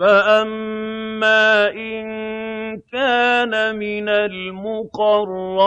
فَأَمَّا إِن كَانَ مِنَ الْمُقَرَّبِينَ